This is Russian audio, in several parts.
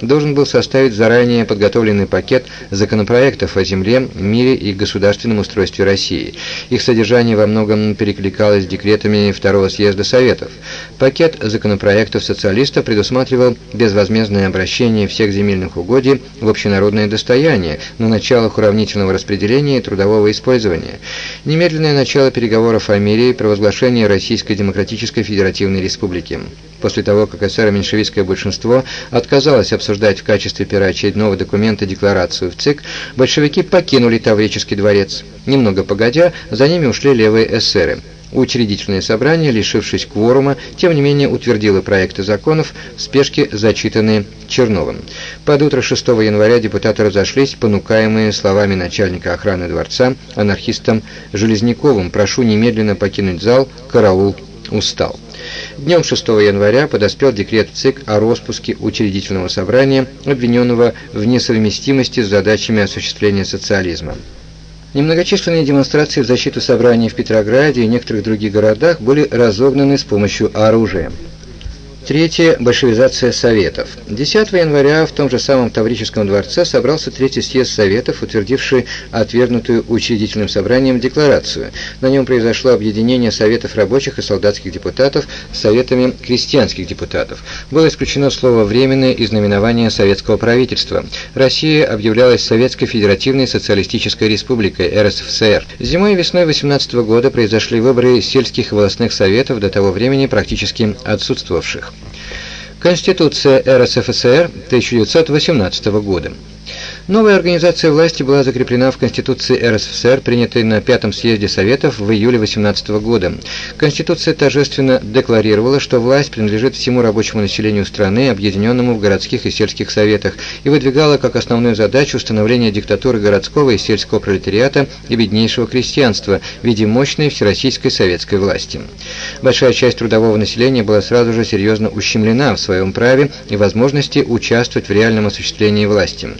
должен был составить заранее подготовленный пакет законопроектов о земле, мире и государственном устройстве России. Их содержание во многом перекликалось с декретами Второго съезда Советов. Пакет законопроектов социалистов предусматривал безвозмездное обращение всех земельных угодий в общенародное достояние на началах уравнительного распределения и трудового использования, немедленное начало переговоров о мире и провозглашение Российской Демократической Федеративной Республики. После того, как эсеро-меньшевистское большинство отказалось обсуждать в качестве первоочередного документа декларацию в ЦИК, большевики покинули Таврический дворец. Немного погодя, за ними ушли левые эсеры. Учредительное собрание, лишившись кворума, тем не менее утвердило проекты законов, в спешке зачитанные Черновым. Под утро 6 января депутаты разошлись, понукаемые словами начальника охраны дворца, анархистом Железняковым «Прошу немедленно покинуть зал, караул устал». Днем 6 января подоспел декрет ЦИК о распуске учредительного собрания, обвиненного в несовместимости с задачами осуществления социализма. Немногочисленные демонстрации в защиту собраний в Петрограде и некоторых других городах были разогнаны с помощью оружия. Третье. Большевизация Советов. 10 января в том же самом Таврическом дворце собрался Третий съезд Советов, утвердивший отвергнутую учредительным собранием декларацию. На нем произошло объединение Советов рабочих и солдатских депутатов с Советами крестьянских депутатов. Было исключено слово «временное» из наименования советского правительства. Россия объявлялась Советской Федеративной Социалистической Республикой РСФСР. Зимой и весной 18 года произошли выборы сельских и волостных советов, до того времени практически отсутствовавших. Конституция РСФСР 1918 года. Новая организация власти была закреплена в Конституции РСФСР, принятой на Пятом съезде Советов в июле 18 года. Конституция торжественно декларировала, что власть принадлежит всему рабочему населению страны, объединенному в городских и сельских советах, и выдвигала как основную задачу установление диктатуры городского и сельского пролетариата и беднейшего крестьянства в виде мощной всероссийской советской власти. Большая часть трудового населения была сразу же серьезно ущемлена в своем праве и возможности участвовать в реальном осуществлении власти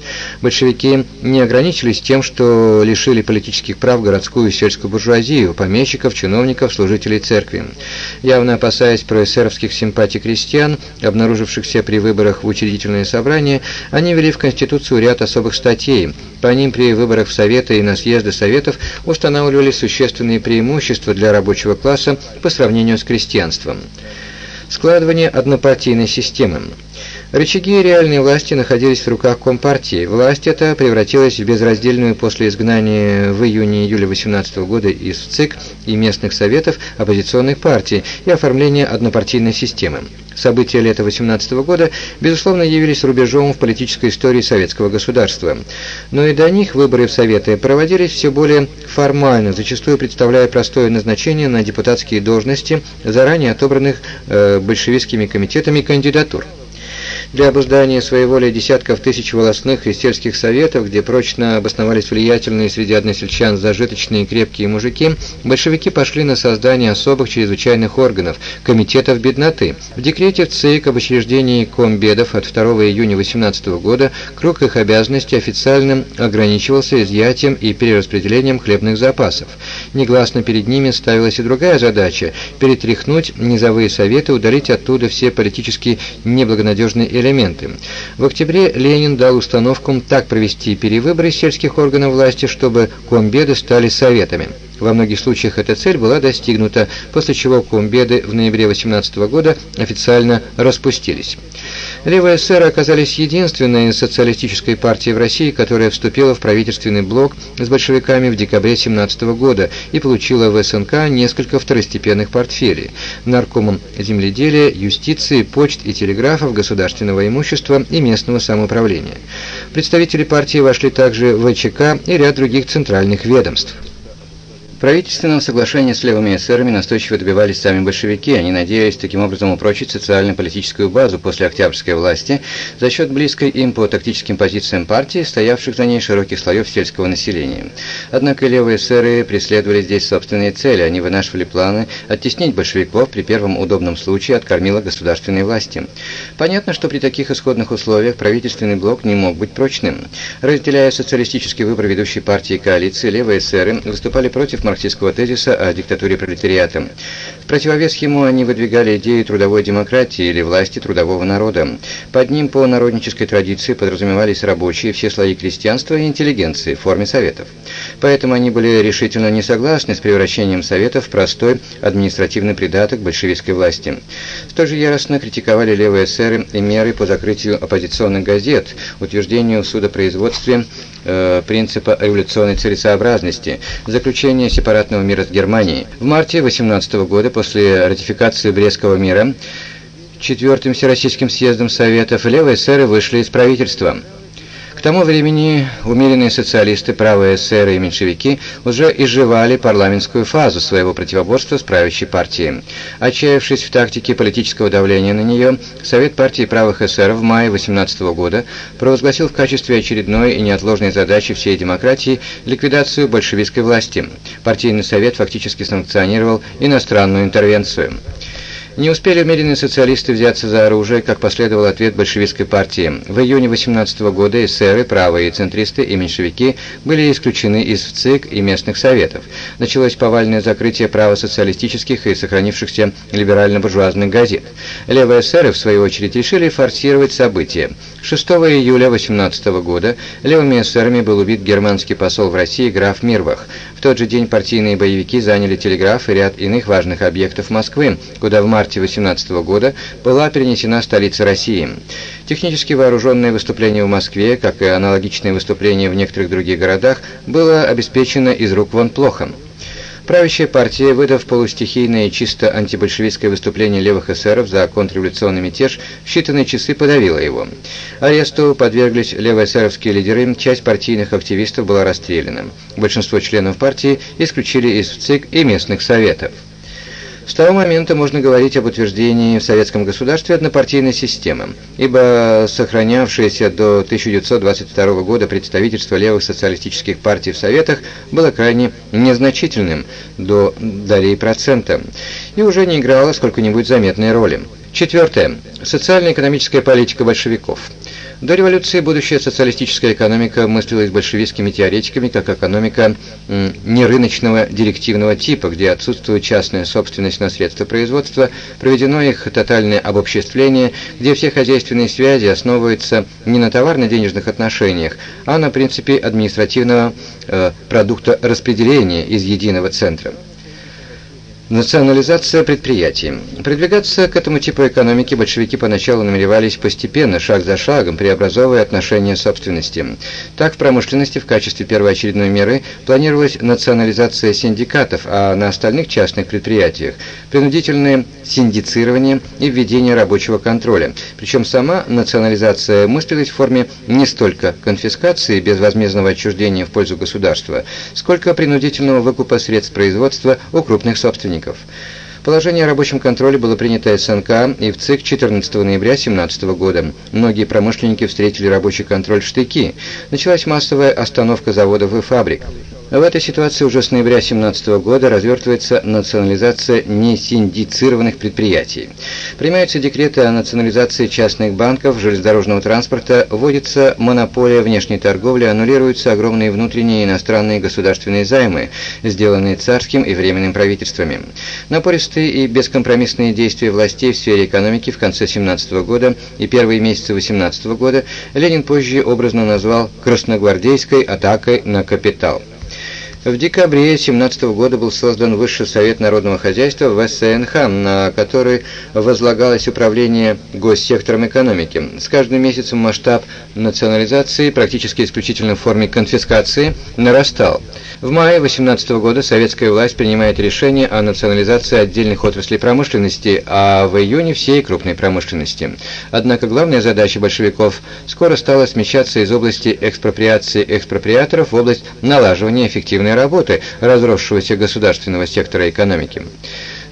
большевики не ограничились тем, что лишили политических прав городскую и сельскую буржуазию, помещиков, чиновников, служителей церкви. Явно опасаясь проэсеровских симпатий крестьян, обнаружившихся при выборах в учредительное собрание, они ввели в Конституцию ряд особых статей. По ним при выборах в Советы и на съезды Советов устанавливали существенные преимущества для рабочего класса по сравнению с крестьянством. Складывание однопартийной системы. Рычаги реальной власти находились в руках Компартии. Власть эта превратилась в безраздельную после изгнания в июне-июле 18 года из ЦИК и местных советов оппозиционных партий и оформления однопартийной системы. События лета 18 года, безусловно, явились рубежом в политической истории советского государства. Но и до них выборы в Советы проводились все более формально, зачастую представляя простое назначение на депутатские должности заранее отобранных э, большевистскими комитетами кандидатур. Для обуздания своей воли десятков тысяч волосных и сельских советов, где прочно обосновались влиятельные среди односельчан зажиточные и крепкие мужики, большевики пошли на создание особых чрезвычайных органов – комитетов бедноты. В декрете в ЦИК об учреждении комбедов от 2 июня 18 года круг их обязанностей официально ограничивался изъятием и перераспределением хлебных запасов. Негласно перед ними ставилась и другая задача – перетряхнуть низовые советы, удалить оттуда все политически неблагонадежные элементы. В октябре Ленин дал установку так провести перевыборы сельских органов власти, чтобы комбеды стали советами. Во многих случаях эта цель была достигнута, после чего комбеды в ноябре 18 года официально распустились. Левые эсеры оказались единственной социалистической партией в России, которая вступила в правительственный блок с большевиками в декабре 17 года и получила в СНК несколько второстепенных портфелей – наркомом земледелия, юстиции, почт и телеграфов, государственного имущества и местного самоуправления. Представители партии вошли также в ВЧК и ряд других центральных ведомств. Правительственного соглашения с левыми эсерами настойчиво добивались сами большевики, они надеялись таким образом упрочить социально-политическую базу после октябрьской власти за счет близкой им по тактическим позициям партии, стоявших за ней широких слоев сельского населения. Однако левые эсеры преследовали здесь собственные цели, они вынашивали планы оттеснить большевиков при первом удобном случае от кормила государственной власти. Понятно, что при таких исходных условиях правительственный блок не мог быть прочным. Разделяя социалистический выбор ведущей партии коалиции, левые эсеры выступали против марксистского тезиса о диктатуре пролетариата. В противовес ему они выдвигали идеи трудовой демократии или власти трудового народа. Под ним по народнической традиции подразумевались рабочие, все слои крестьянства и интеллигенции в форме советов. Поэтому они были решительно не согласны с превращением советов в простой административный придаток большевистской власти. Столь же яростно критиковали левые эсеры и меры по закрытию оппозиционных газет, утверждению в судопроизводстве э, принципа революционной целесообразности, заключение сепаратного мира с Германией. В марте 18 года, после ратификации Брестского мира, Четвертым Всероссийским съездом Советов левые эсеры вышли из правительства. Тому времени умеренные социалисты, правые эсеры и меньшевики уже изживали парламентскую фазу своего противоборства с правящей партией. Отчаявшись в тактике политического давления на нее, Совет партии правых эсеров в мае 18 года провозгласил в качестве очередной и неотложной задачи всей демократии ликвидацию большевистской власти. Партийный совет фактически санкционировал иностранную интервенцию. Не успели умеренные социалисты взяться за оружие, как последовал ответ большевистской партии. В июне 18 года эсеры, правые центристы и меньшевики были исключены из ЦИК и местных советов. Началось повальное закрытие права социалистических и сохранившихся либерально-буржуазных газет. Левые эсеры, в свою очередь, решили форсировать события. 6 июля 18 года левыми эсерами был убит германский посол в России граф Мирбах. В тот же день партийные боевики заняли телеграф и ряд иных важных объектов Москвы, куда в марте марте 18 года была перенесена столица России. Технически вооруженное выступление в Москве, как и аналогичные выступления в некоторых других городах, было обеспечено из рук вон плохо. Правящая партия, выдав полустихийное чисто антибольшевистское выступление левых эсеров за контрреволюционный мятеж, в считанные часы подавила его. Аресту подверглись левоэсеровские лидеры, часть партийных активистов была расстреляна. Большинство членов партии исключили из ЦИК и местных советов. С того момента можно говорить об утверждении в советском государстве однопартийной системы, ибо сохранявшееся до 1922 года представительство левых социалистических партий в Советах было крайне незначительным, до долей процента, и уже не играло сколько-нибудь заметной роли. Четвертое. Социально-экономическая политика большевиков. До революции будущая социалистическая экономика мыслилась большевистскими теоретиками как экономика нерыночного директивного типа, где отсутствует частная собственность на средства производства, проведено их тотальное обобществление, где все хозяйственные связи основываются не на товарно-денежных отношениях, а на принципе административного э, продукта распределения из единого центра. Национализация предприятий. Продвигаться к этому типу экономики большевики поначалу намеревались постепенно, шаг за шагом, преобразовывая отношения собственности. Так, в промышленности в качестве первоочередной меры планировалась национализация синдикатов, а на остальных частных предприятиях – принудительное синдицирование и введение рабочего контроля. Причем сама национализация мыслилась в форме не столько конфискации безвозмездного отчуждения в пользу государства, сколько принудительного выкупа средств производства у крупных собственников собственников. Положение о рабочем контроле было принято СНК и в ЦИК 14 ноября 2017 года. Многие промышленники встретили рабочий контроль в штыки. Началась массовая остановка заводов и фабрик. В этой ситуации уже с ноября 2017 года развертывается национализация несиндицированных предприятий. Принимаются декреты о национализации частных банков, железнодорожного транспорта, вводится монополия внешней торговли, аннулируются огромные внутренние иностранные государственные займы, сделанные царским и временным правительствами. Напористые и бескомпромиссные действия властей в сфере экономики в конце 17 года и первые месяцы 18 года Ленин позже образно назвал «красногвардейской атакой на капитал». В декабре 2017 года был создан Высший совет народного хозяйства в СНХ, на который возлагалось управление госсектором экономики. С каждым месяцем масштаб национализации, практически исключительно в форме конфискации, нарастал. В мае 2018 года советская власть принимает решение о национализации отдельных отраслей промышленности, а в июне всей крупной промышленности. Однако главная задача большевиков скоро стала смещаться из области экспроприации экспроприаторов в область налаживания эффективной работы разросшегося государственного сектора экономики.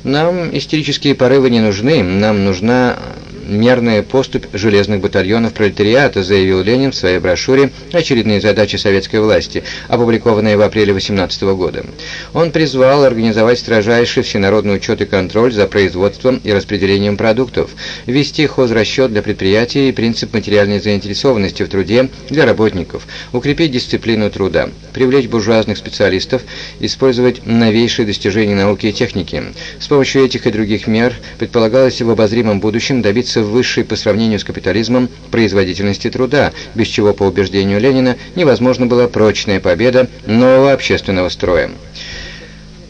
Нам истерические порывы не нужны, нам нужна мерная поступь железных батальонов пролетариата, заявил Ленин в своей брошюре «Очередные задачи советской власти», опубликованной в апреле 18 года. Он призвал организовать строжайший всенародный учет и контроль за производством и распределением продуктов, ввести хозрасчет для предприятий и принцип материальной заинтересованности в труде для работников, укрепить дисциплину труда, привлечь буржуазных специалистов, использовать новейшие достижения науки и техники. С помощью этих и других мер предполагалось в обозримом будущем добиться высшей по сравнению с капитализмом производительности труда, без чего, по убеждению Ленина, невозможна была прочная победа нового общественного строя.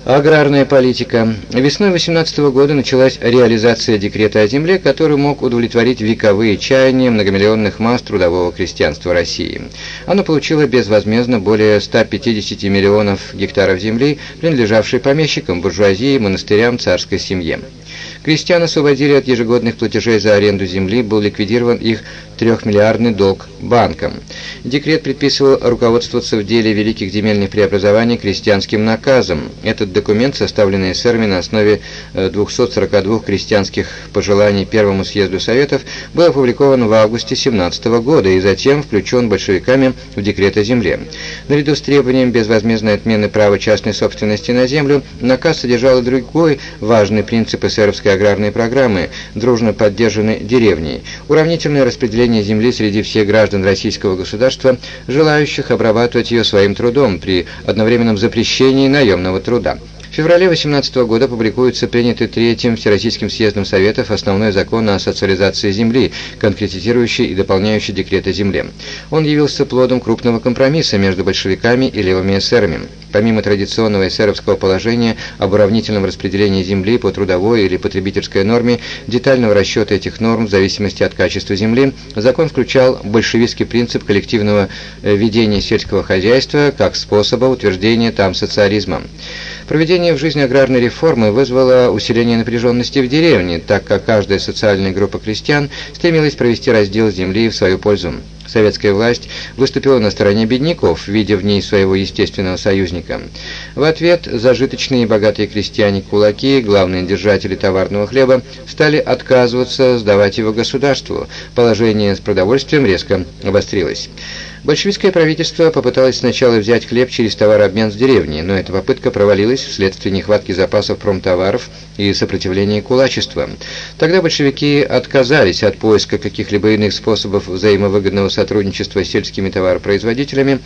Аграрная политика. Весной 18 года началась реализация декрета о земле, который мог удовлетворить вековые чаяния многомиллионных масс трудового крестьянства России. Оно получило безвозмездно более 150 миллионов гектаров земли, принадлежавшей помещикам, буржуазии, монастырям, царской семье. Крестьян освободили от ежегодных платежей за аренду земли, был ликвидирован их трехмиллиардный долг банкам. Декрет предписывал руководствоваться в деле великих земельных преобразований крестьянским наказом. Этот документ, составленный эсерами на основе 242 э, крестьянских пожеланий Первому съезду Советов, был опубликован в августе 17 года и затем включен большевиками в декрет о земле. Наряду с требованием безвозмездной отмены права частной собственности на землю, наказ содержал и другой важный принцип эсеровской аграрной программы, дружно поддержанной деревней, уравнительное распределение земли среди всех граждан российского государства, желающих обрабатывать ее своим трудом при одновременном запрещении наемного труда. Феврале 18 года публикуется принятый Третьим Всероссийским съездом Советов основной закон о социализации земли, конкретизирующий и дополняющий декрет о земле. Он явился плодом крупного компромисса между большевиками и левыми эсерами. Помимо традиционного эсеровского положения об уравнительном распределении земли по трудовой или потребительской норме, детального расчета этих норм в зависимости от качества земли, закон включал большевистский принцип коллективного э, ведения сельского хозяйства как способа утверждения там социализма. Проведение в жизни аграрной реформы вызвало усиление напряженности в деревне, так как каждая социальная группа крестьян стремилась провести раздел земли в свою пользу. Советская власть выступила на стороне бедняков, видя в ней своего естественного союзника. В ответ зажиточные и богатые крестьяне-кулаки, главные держатели товарного хлеба, стали отказываться сдавать его государству. Положение с продовольствием резко обострилось. Большевистское правительство попыталось сначала взять хлеб через товарообмен с деревни, но эта попытка провалилась вследствие нехватки запасов промтоваров и сопротивления кулачества. Тогда большевики отказались от поиска каких-либо иных способов взаимовыгодного сотрудничества с сельскими товаропроизводителями